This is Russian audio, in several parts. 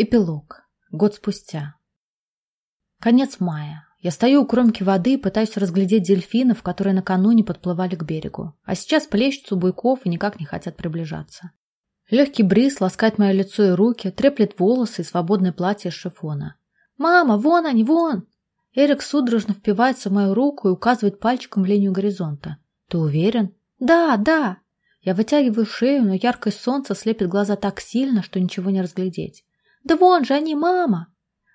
Эпилог. Год спустя. Конец мая. Я стою у кромки воды и пытаюсь разглядеть дельфинов, которые накануне подплывали к берегу, а сейчас плещутся у буйков и никак не хотят приближаться. Легкий бриз ласкает мое лицо и руки, треплет волосы и свободное платье из шифона. «Мама, вон они, вон!» Эрик судорожно впивается в мою руку и указывает пальчиком в линию горизонта. «Ты уверен?» «Да, да!» Я вытягиваю шею, но яркое солнце слепит глаза так сильно, что ничего не разглядеть. «Да вон же они, мама!»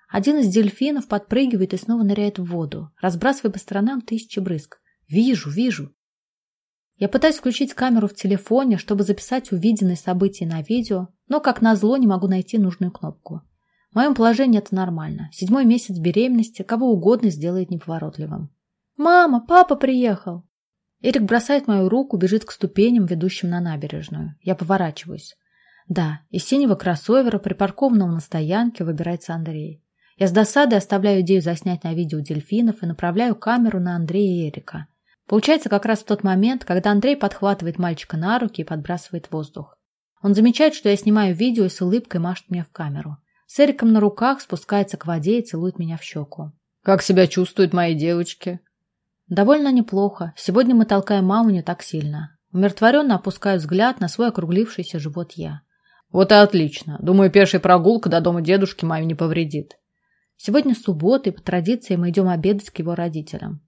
Один из дельфинов подпрыгивает и снова ныряет в воду, разбрасывая по сторонам тысячи брызг. «Вижу, вижу!» Я пытаюсь включить камеру в телефоне, чтобы записать увиденные события на видео, но, как назло, не могу найти нужную кнопку. В моем положении это нормально. Седьмой месяц беременности кого угодно сделает неповоротливым. «Мама, папа приехал!» Эрик бросает мою руку, бежит к ступеням, ведущим на набережную. Я поворачиваюсь. Да, из синего кроссовера, припаркованного на стоянке, выбирается Андрей. Я с досадой оставляю идею заснять на видео дельфинов и направляю камеру на Андрея и Эрика. Получается как раз в тот момент, когда Андрей подхватывает мальчика на руки и подбрасывает воздух. Он замечает, что я снимаю видео и с улыбкой машет мне в камеру. С Эриком на руках спускается к воде и целует меня в щеку. «Как себя чувствуют мои девочки?» «Довольно неплохо. Сегодня мы толкаем маму не так сильно. Умиротворенно опускаю взгляд на свой округлившийся живот я. Вот и отлично. Думаю, пешая прогулка до дома дедушки маме не повредит. Сегодня суббота, и по традиции мы идем обедать к его родителям.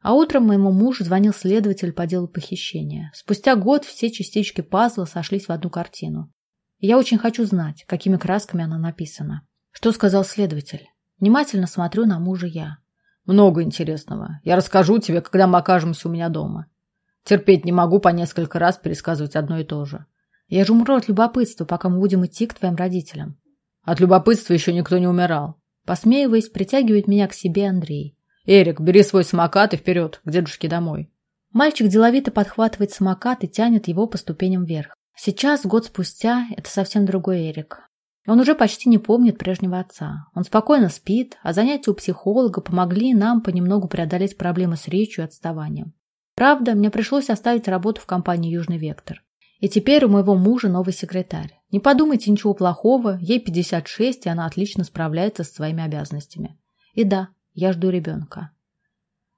А утром моему мужу звонил следователь по делу похищения. Спустя год все частички пазла сошлись в одну картину. И я очень хочу знать, какими красками она написана. Что сказал следователь? Внимательно смотрю на мужа я. Много интересного. Я расскажу тебе, когда мы окажемся у меня дома. Терпеть не могу по несколько раз пересказывать одно и то же. Я же умру от любопытства, пока мы будем идти к твоим родителям. От любопытства еще никто не умирал. Посмеиваясь, притягивает меня к себе Андрей. Эрик, бери свой самокат и вперед, к дедушке домой. Мальчик деловито подхватывает самокат и тянет его по ступеням вверх. Сейчас, год спустя, это совсем другой Эрик. Он уже почти не помнит прежнего отца. Он спокойно спит, а занятия у психолога помогли нам понемногу преодолеть проблемы с речью и отставанием. Правда, мне пришлось оставить работу в компании «Южный Вектор». И теперь у моего мужа новый секретарь. Не подумайте ничего плохого, ей 56, и она отлично справляется с своими обязанностями. И да, я жду ребенка.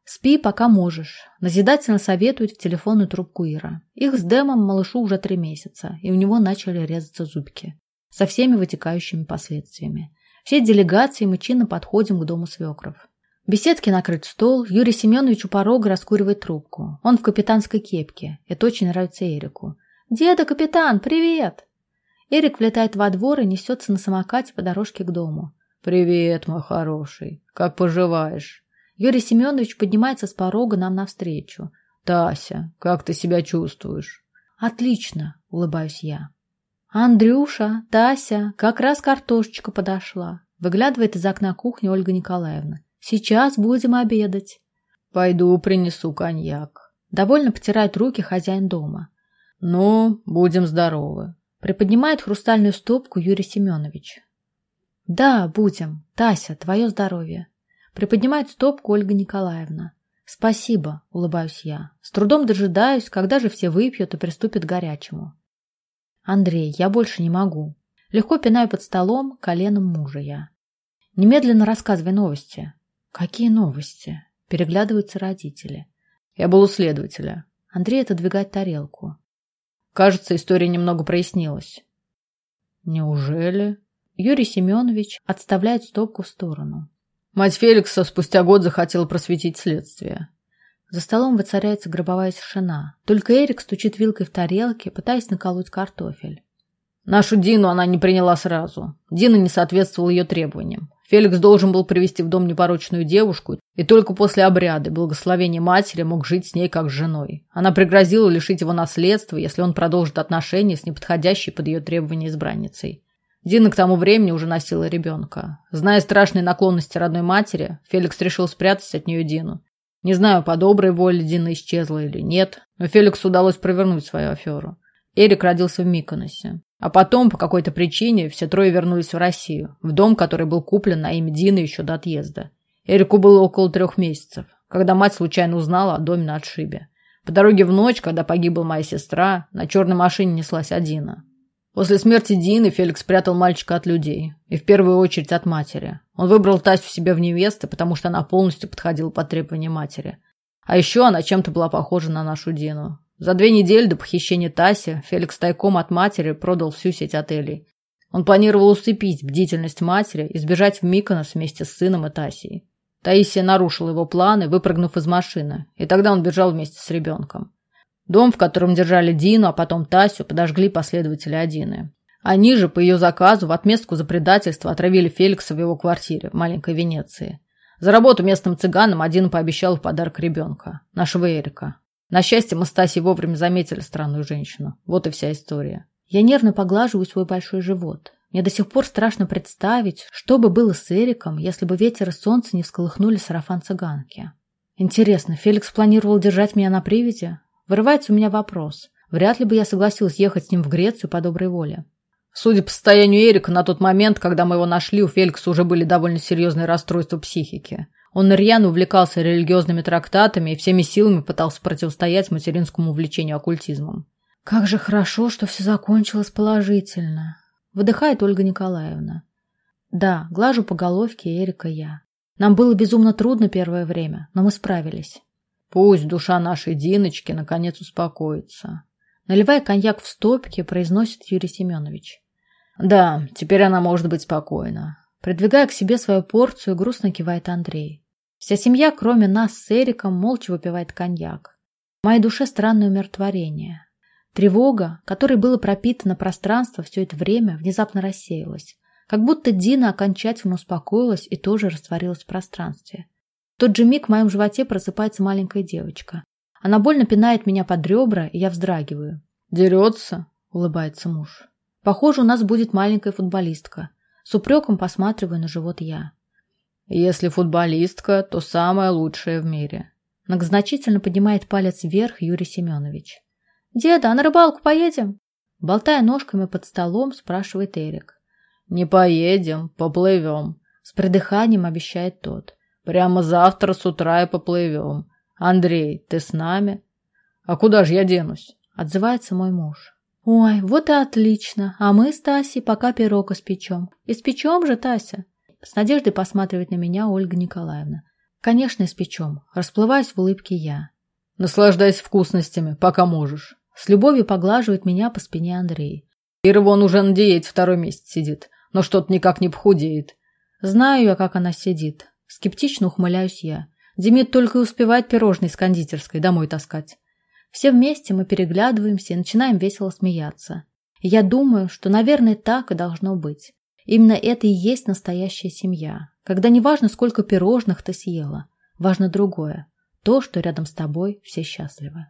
Спи, пока можешь. Назидательно советует в телефонную трубку Ира. Их с Дэмом малышу уже три месяца, и у него начали резаться зубки. Со всеми вытекающими последствиями. Все делегации мы чинно подходим к дому свекров. В беседке накрыт стол, Юрий Семенович у порога раскуривает трубку. Он в капитанской кепке. Это очень нравится Эрику. «Деда, капитан, привет!» Эрик влетает во двор и несется на самокате по дорожке к дому. «Привет, мой хороший. Как поживаешь?» Юрий Семенович поднимается с порога нам навстречу. «Тася, как ты себя чувствуешь?» «Отлично», — улыбаюсь я. «Андрюша, Тася, как раз картошечка подошла», — выглядывает из окна кухни Ольга Николаевна. «Сейчас будем обедать». «Пойду принесу коньяк». Довольно потирает руки хозяин дома. «Ну, будем здоровы», — приподнимает хрустальную стопку Юрий Семенович. «Да, будем. Тася, твое здоровье». Приподнимает стопку Ольга Николаевна. «Спасибо», — улыбаюсь я. С трудом дожидаюсь, когда же все выпьют и приступят к горячему. «Андрей, я больше не могу». Легко пинаю под столом коленом мужа я. «Немедленно рассказывай новости». «Какие новости?» Переглядываются родители. «Я был у следователя». Андрей отодвигает тарелку. Кажется, история немного прояснилась. Неужели? Юрий Семенович отставляет стопку в сторону. Мать Феликса спустя год захотела просветить следствие. За столом воцаряется гробовая тишина. Только Эрик стучит вилкой в тарелке, пытаясь наколоть картофель. Нашу Дину она не приняла сразу. Дина не соответствовала ее требованиям. Феликс должен был привести в дом непорочную девушку, и только после обряда благословения матери мог жить с ней как с женой. Она пригрозила лишить его наследства, если он продолжит отношения с неподходящей под ее требования избранницей. Дина к тому времени уже носила ребенка. Зная страшные наклонности родной матери, Феликс решил спрятать от нее Дину. Не знаю, по доброй воле Дина исчезла или нет, но Феликсу удалось провернуть свою аферу. Эрик родился в Миконосе. А потом, по какой-то причине, все трое вернулись в Россию, в дом, который был куплен на имя Дины еще до отъезда. Эрику было около трех месяцев, когда мать случайно узнала о доме на отшибе. По дороге в ночь, когда погибла моя сестра, на черной машине неслась Адина. После смерти Дины Феликс спрятал мальчика от людей. И в первую очередь от матери. Он выбрал Тасю себе в невесты, потому что она полностью подходила под требования матери. А еще она чем-то была похожа на нашу Дину. За две недели до похищения Таси Феликс тайком от матери продал всю сеть отелей. Он планировал усыпить бдительность матери и сбежать в Миконос вместе с сыном и Тасией. Таисия нарушила его планы, выпрыгнув из машины, и тогда он бежал вместе с ребенком. Дом, в котором держали Дину, а потом Тасю, подожгли последователи Адины. Они же, по ее заказу, в отместку за предательство отравили Феликса в его квартире в маленькой Венеции. За работу местным цыганам Адина пообещал в подарок ребенка, нашего Эрика. На счастье, мы с Тасей вовремя заметили странную женщину. Вот и вся история. Я нервно поглаживаю свой большой живот. Мне до сих пор страшно представить, что бы было с Эриком, если бы ветер и солнце не всколыхнули сарафан цыганки. Интересно, Феликс планировал держать меня на привязи? Вырывается у меня вопрос. Вряд ли бы я согласилась ехать с ним в Грецию по доброй воле. Судя по состоянию Эрика, на тот момент, когда мы его нашли, у Феликса уже были довольно серьезные расстройства психики. Он рьяно увлекался религиозными трактатами и всеми силами пытался противостоять материнскому увлечению оккультизмом. «Как же хорошо, что все закончилось положительно!» Выдыхает Ольга Николаевна. «Да, глажу по головке Эрика я. Нам было безумно трудно первое время, но мы справились. Пусть душа нашей Диночки наконец успокоится. Наливая коньяк в стопки, произносит Юрий Семенович. Да, теперь она может быть спокойна. Придвигая к себе свою порцию, грустно кивает Андрей. Вся семья, кроме нас с Эриком, молча выпивает коньяк. В моей душе странное умиротворение. Тревога, которой было пропитано пространство все это время, внезапно рассеялась. Как будто Дина окончательно успокоилась и тоже растворилась в пространстве тот же миг в моем животе просыпается маленькая девочка. Она больно пинает меня под ребра, и я вздрагиваю. «Дерется?» — улыбается муж. «Похоже, у нас будет маленькая футболистка. С упреком посматриваю на живот я. Если футболистка, то самая лучшая в мире. Многозначительно поднимает палец вверх Юрий Семенович. «Деда, а на рыбалку поедем?» Болтая ножками под столом, спрашивает Эрик. «Не поедем, поплывем», — с придыханием обещает тот. Прямо завтра с утра и поплывем. Андрей, ты с нами? А куда же я денусь? Отзывается мой муж. Ой, вот и отлично. А мы с Тасей пока пирог испечем. Испечем же, Тася? С надеждой посматривает на меня Ольга Николаевна. Конечно, испечем. Расплываюсь в улыбке я. Наслаждайся вкусностями, пока можешь. С любовью поглаживает меня по спине Андрей. Ира вон уже на диете второй месяц сидит, но что-то никак не похудеет. Знаю я, как она сидит. Скептично ухмыляюсь я. Демид только и успевает пирожные с кондитерской домой таскать. Все вместе мы переглядываемся и начинаем весело смеяться. И я думаю, что, наверное, так и должно быть. Именно это и есть настоящая семья. Когда не важно, сколько пирожных ты съела. Важно другое. То, что рядом с тобой все счастливы.